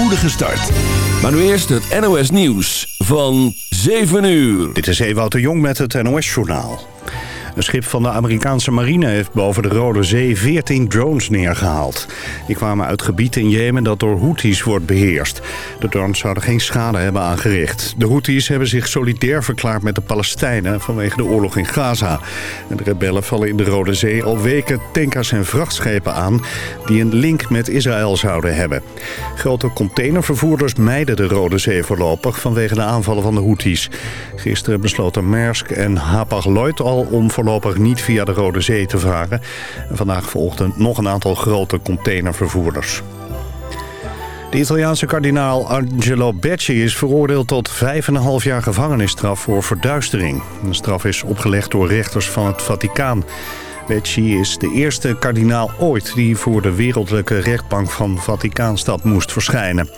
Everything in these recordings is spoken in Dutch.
spoedige start. Maar nu eerst het NOS Nieuws van 7 uur. Dit is Ewout de Jong met het NOS Journaal. Een schip van de Amerikaanse marine heeft boven de Rode Zee 14 drones neergehaald. Die kwamen uit gebied in Jemen dat door Houthis wordt beheerst. De drones zouden geen schade hebben aangericht. De Houthis hebben zich solidair verklaard met de Palestijnen vanwege de oorlog in Gaza. de rebellen vallen in de Rode Zee al weken tankers en vrachtschepen aan... die een link met Israël zouden hebben. Grote containervervoerders mijden de Rode Zee voorlopig vanwege de aanvallen van de Houthis. Gisteren besloten Maersk en Hapag-Lloyd al om voorlopig niet via de Rode Zee te varen. En vandaag volgden nog een aantal grote containervervoerders. De Italiaanse kardinaal Angelo Becci is veroordeeld tot 5,5 jaar gevangenisstraf voor verduistering. De straf is opgelegd door rechters van het Vaticaan. Becci is de eerste kardinaal ooit die voor de wereldlijke rechtbank van Vaticaanstad moest verschijnen.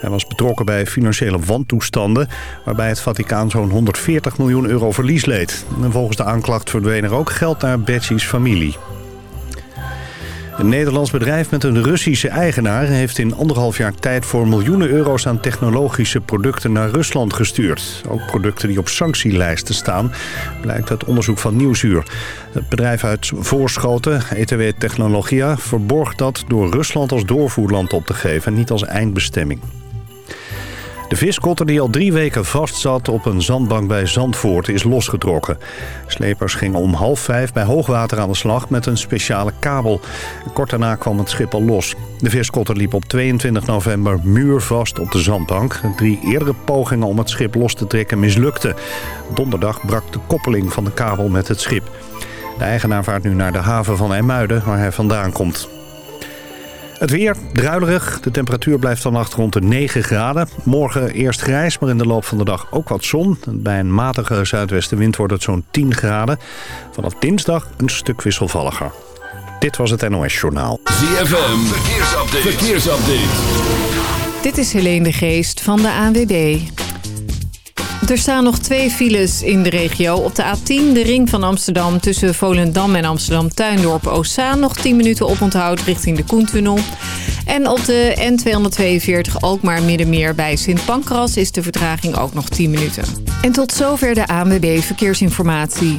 Hij was betrokken bij financiële wantoestanden waarbij het Vaticaan zo'n 140 miljoen euro verlies leed. En volgens de aanklacht verdween er ook geld naar Becci's familie. Een Nederlands bedrijf met een Russische eigenaar... heeft in anderhalf jaar tijd voor miljoenen euro's aan technologische producten naar Rusland gestuurd. Ook producten die op sanctielijsten staan, blijkt uit onderzoek van Nieuwsuur. Het bedrijf uit Voorschoten, ETW Technologia, verborg dat door Rusland als doorvoerland op te geven... en niet als eindbestemming. De viskotter die al drie weken vastzat op een zandbank bij Zandvoort is losgetrokken. Slepers gingen om half vijf bij hoogwater aan de slag met een speciale kabel. Kort daarna kwam het schip al los. De viskotter liep op 22 november muurvast op de zandbank. Drie eerdere pogingen om het schip los te trekken mislukten. Donderdag brak de koppeling van de kabel met het schip. De eigenaar vaart nu naar de haven van IJmuiden, waar hij vandaan komt. Het weer, druilerig. De temperatuur blijft vannacht rond de 9 graden. Morgen eerst grijs, maar in de loop van de dag ook wat zon. Bij een matige zuidwestenwind wordt het zo'n 10 graden. Vanaf dinsdag een stuk wisselvalliger. Dit was het NOS Journaal. ZFM, verkeersupdate. verkeersupdate. Dit is Helene de Geest van de ANWB. Er staan nog twee files in de regio. Op de A10, de ring van Amsterdam tussen Volendam en Amsterdam-Tuindorp Oostzaan. Nog 10 minuten oponthoud richting de Koentunnel. En op de N242 ook maar Middenmeer bij Sint Pancras is de vertraging ook nog 10 minuten. En tot zover de ANWB Verkeersinformatie.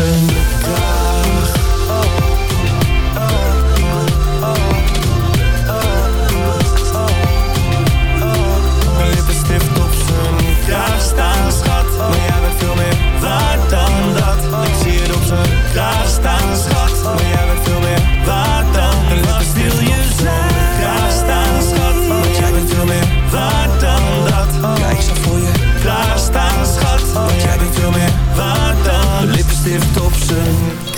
sun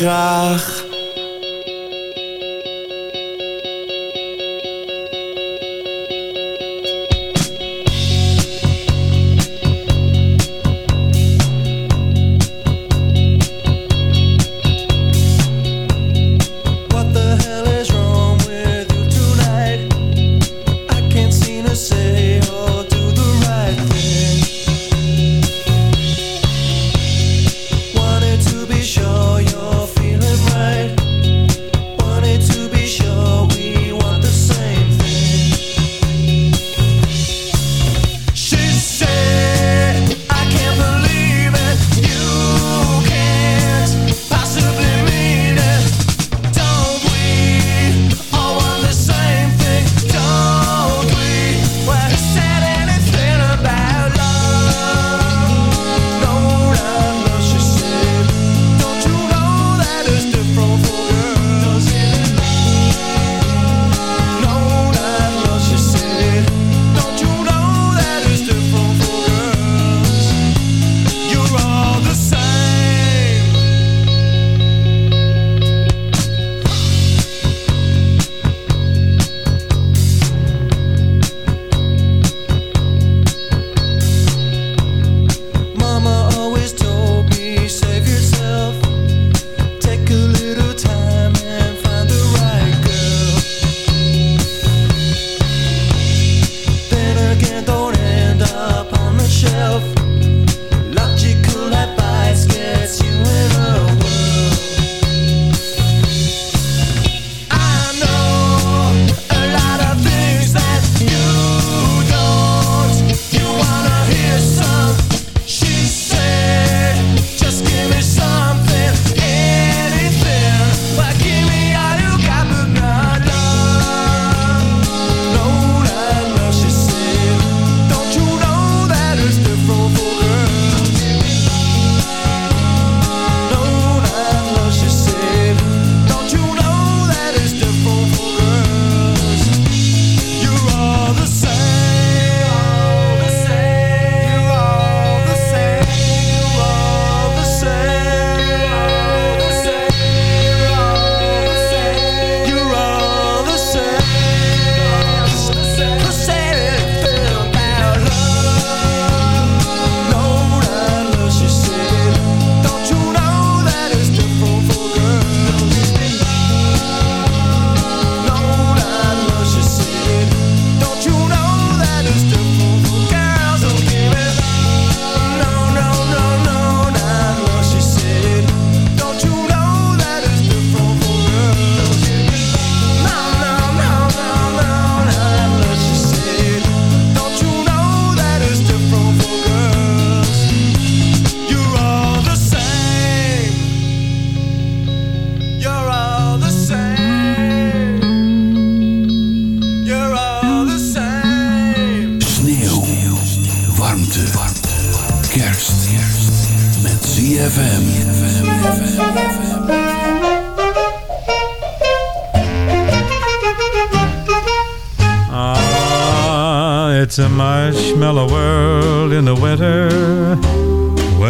graag.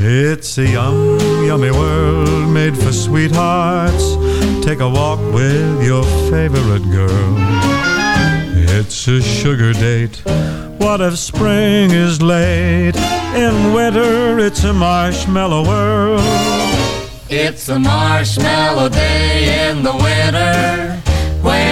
It's a yum, yummy world made for sweethearts. Take a walk with your favorite girl. It's a sugar date. What if spring is late? In winter, it's a marshmallow world. It's a marshmallow day in the winter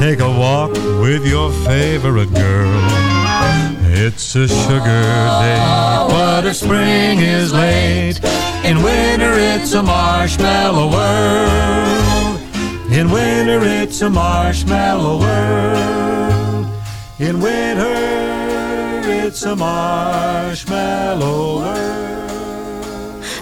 Take a walk with your favorite girl. It's a sugar day, but if spring is late, in winter it's a marshmallow world. In winter it's a marshmallow world. In winter it's a marshmallow world.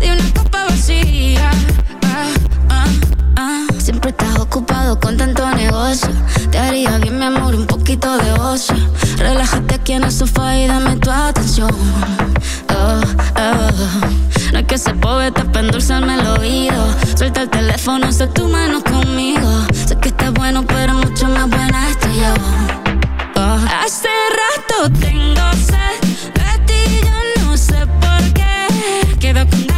de una copa vacía. Ah, ah, ah. Siempre estás ocupado con tanto negocio. Te haría bien, mi amor, un poquito de ocio. Relájate aquí en el sofá y dame tu atención. Oh, oh. No es que ese poeta para endulzarme el oído. Suelta el teléfono, sé tu mano conmigo. Sé que estás bueno, pero mucho más buena estoy yo. Oh. Hace rato tengo sed de ti, yo no sé por qué. Quedo con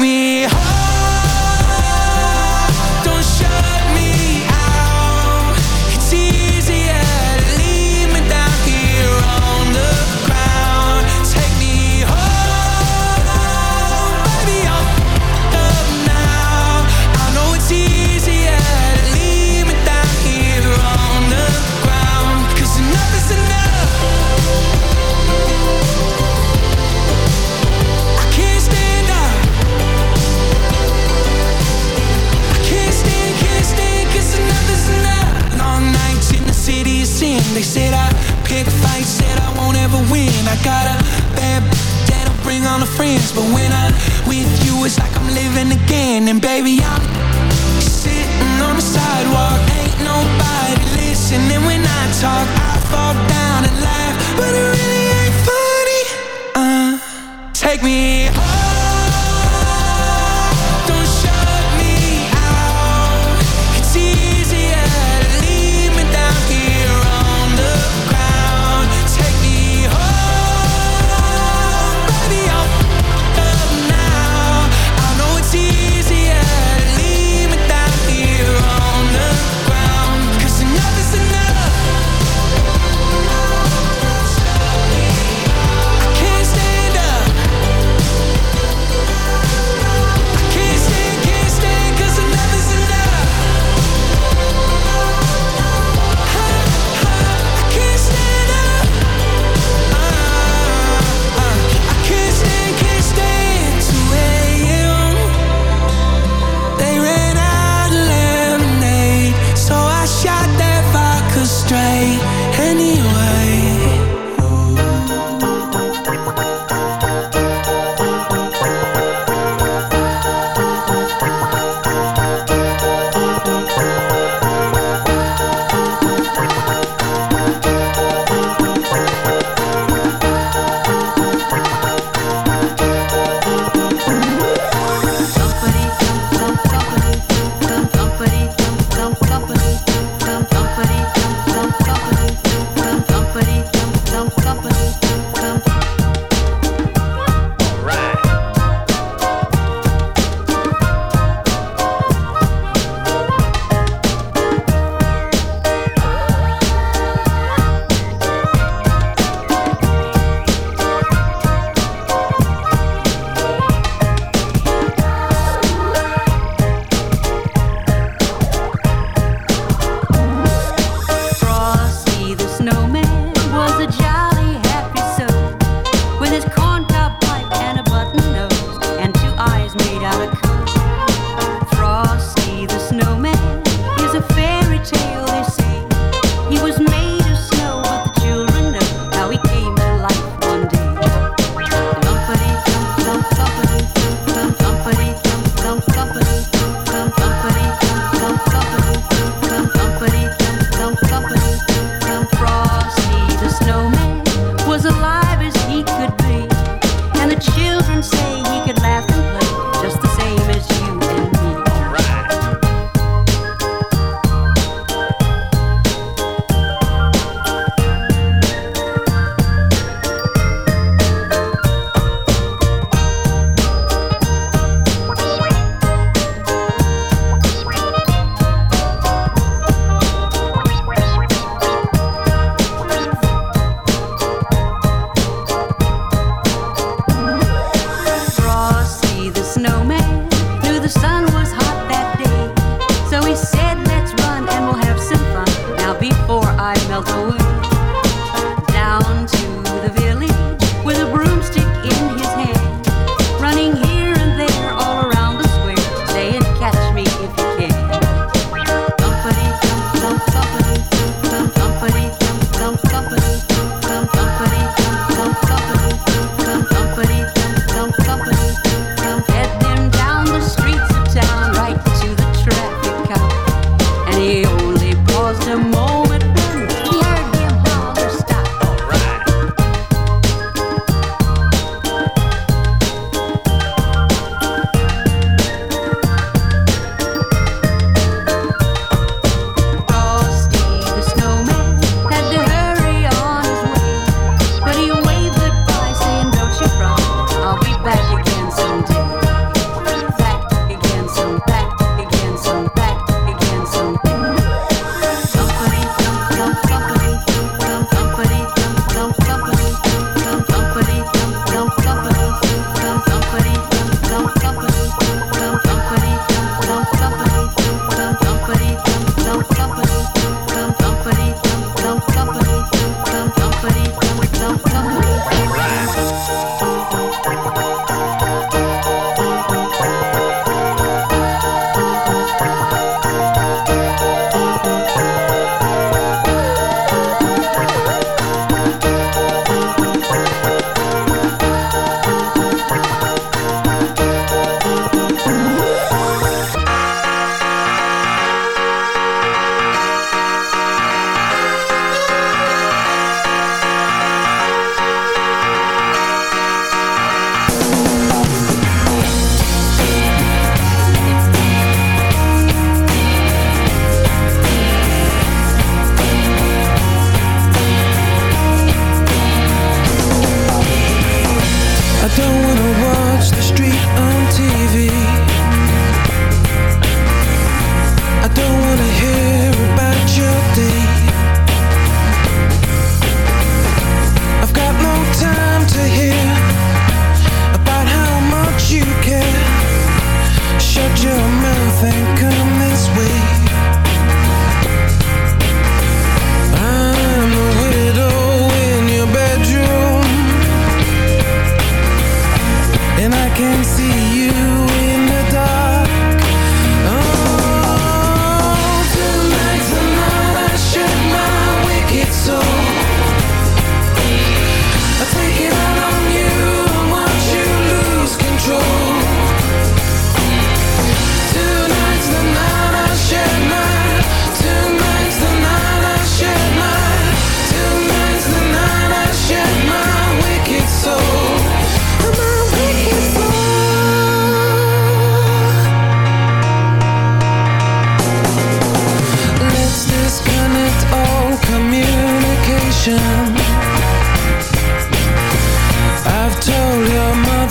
Me home.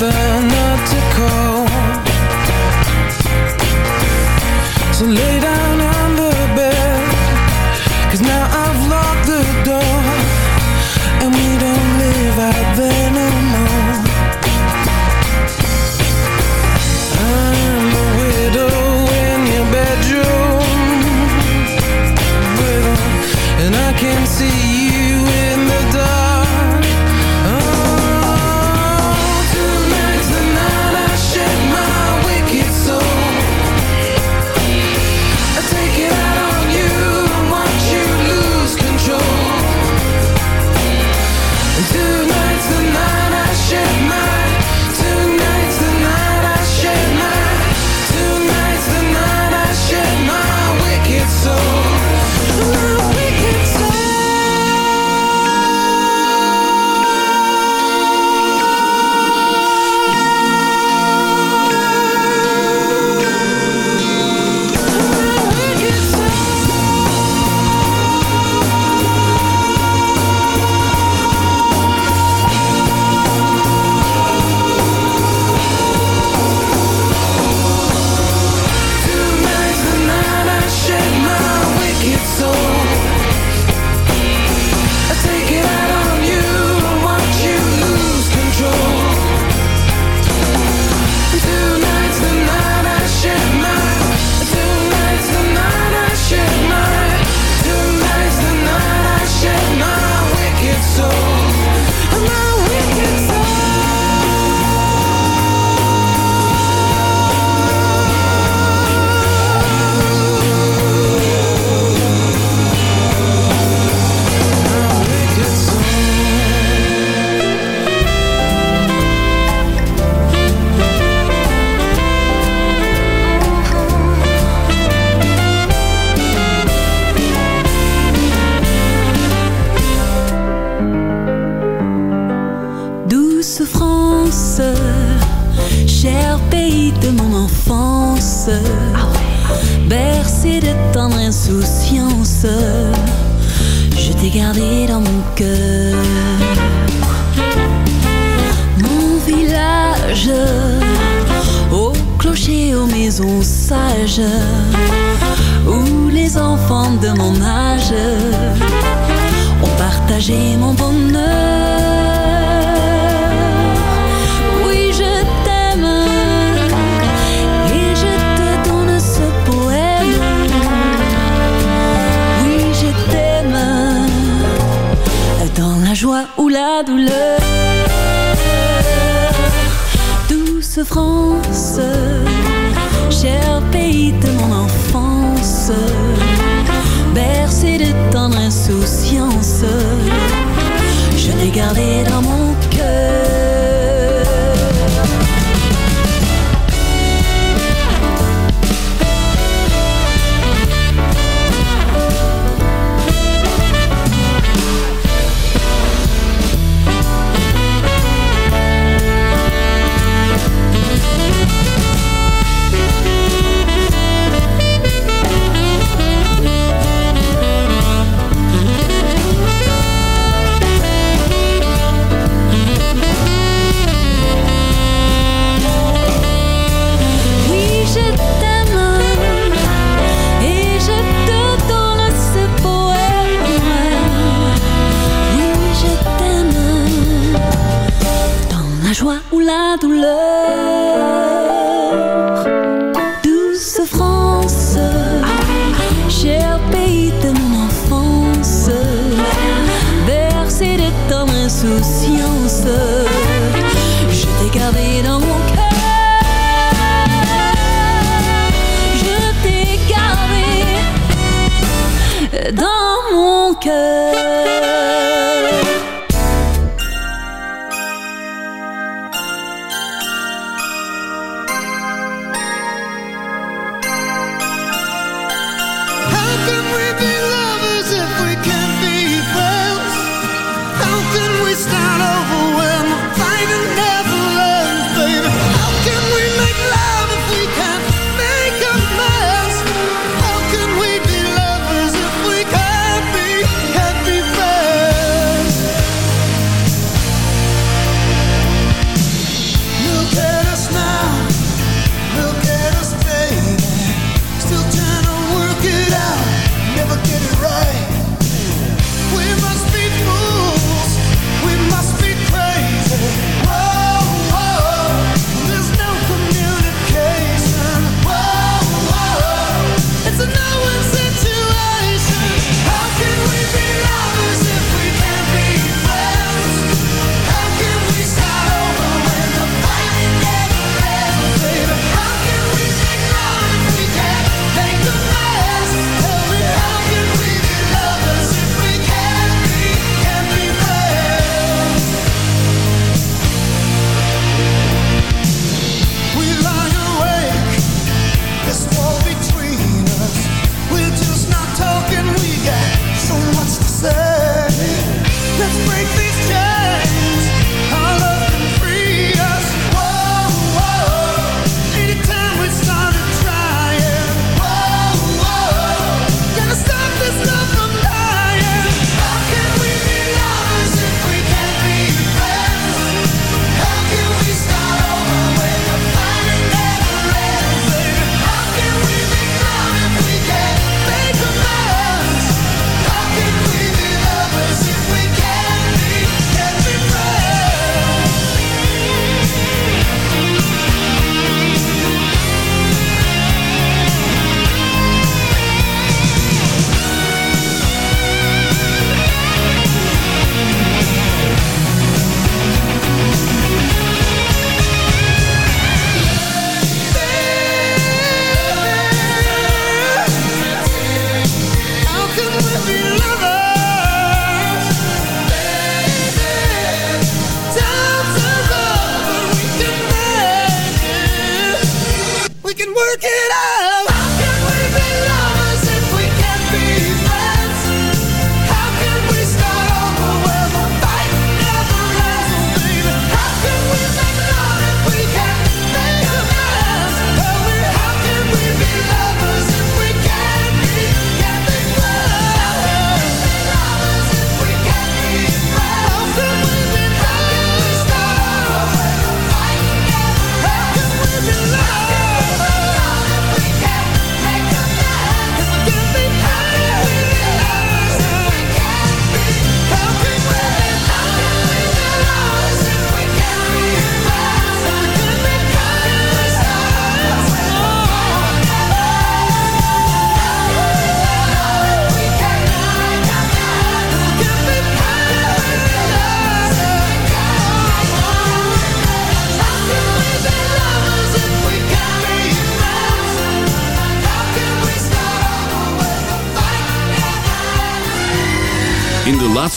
never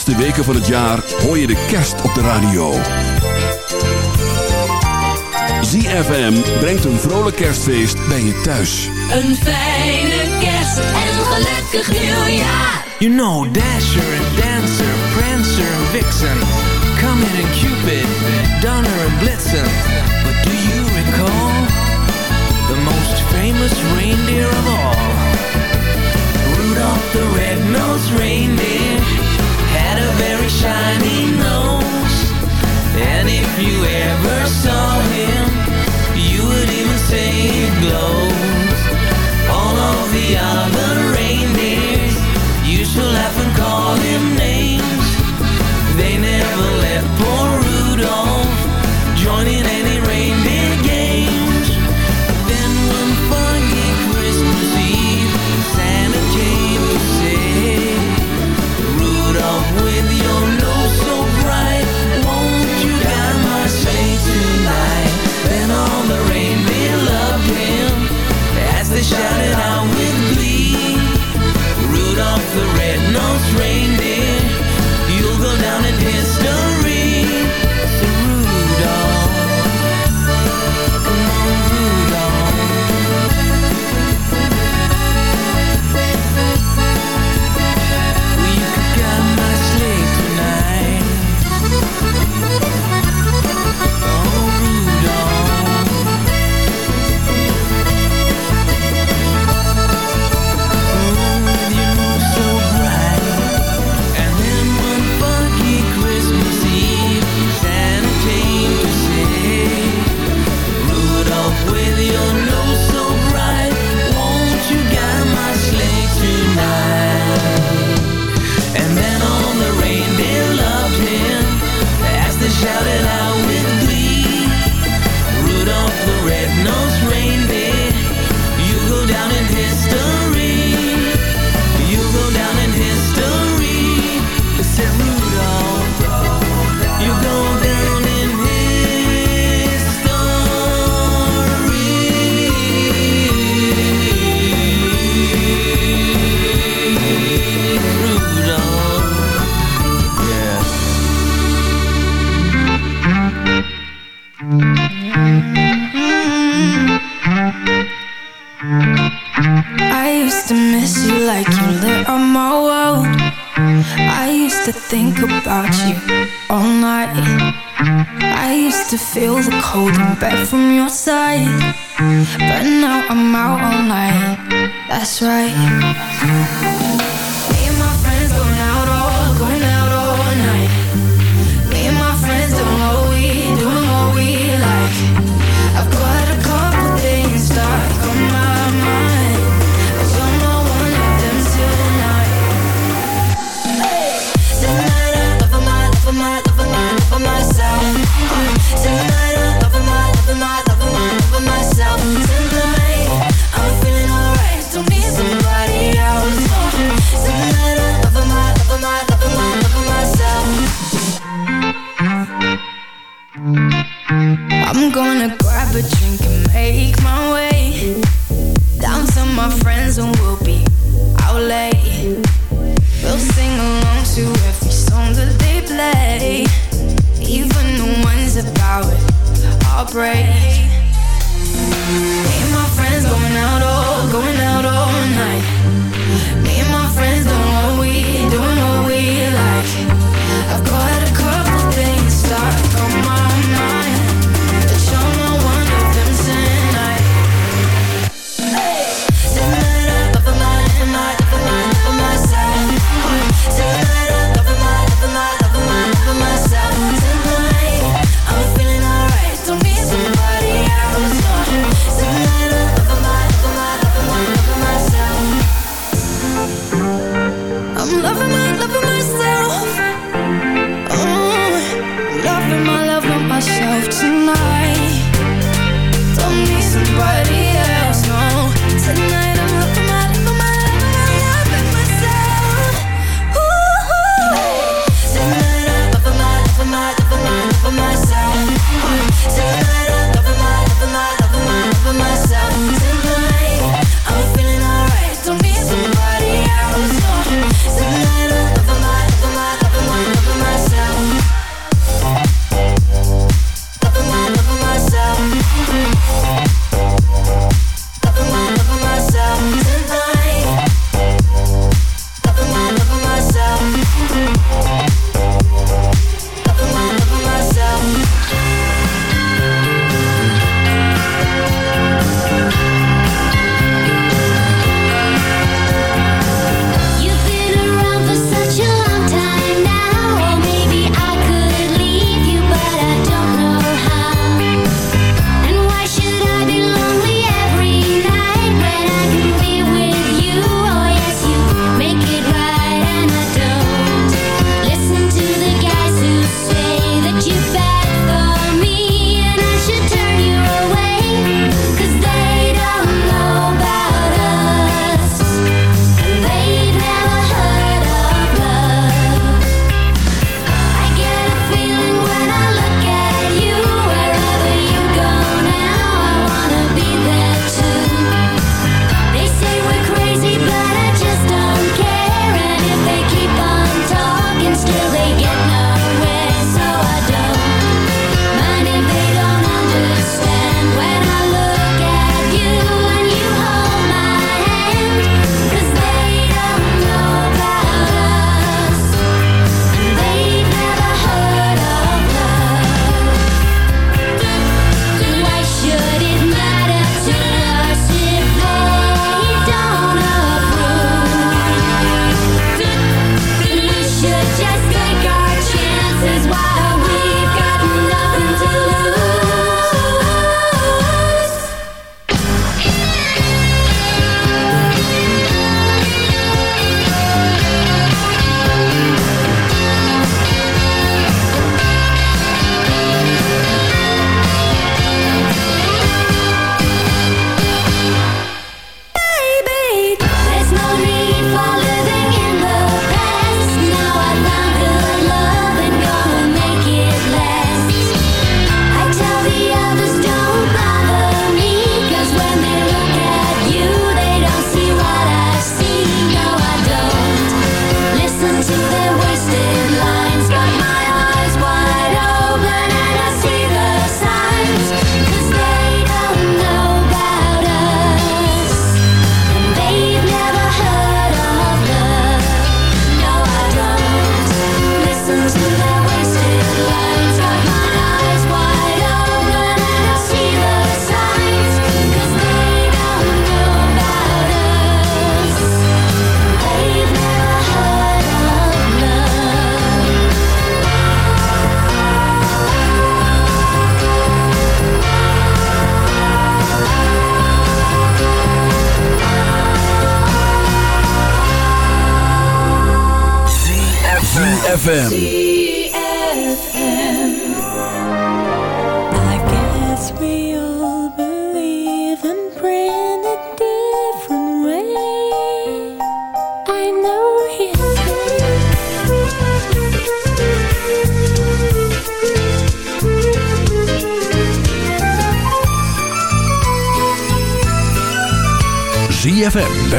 laatste weken van het jaar hoor je de kerst op de radio. ZFM brengt een vrolijk kerstfeest bij je thuis. Een fijne kerst en een gelukkig nieuwjaar. You know Dasher and Dancer, Prancer and Vixen. Comet and Cupid, Donner and Blitzen. But do you recall the most famous reindeer of all? Rudolph the red-nosed reindeer. shiny nose. And if you ever saw him, you would even say it glows. All of the other reindeers used to laugh.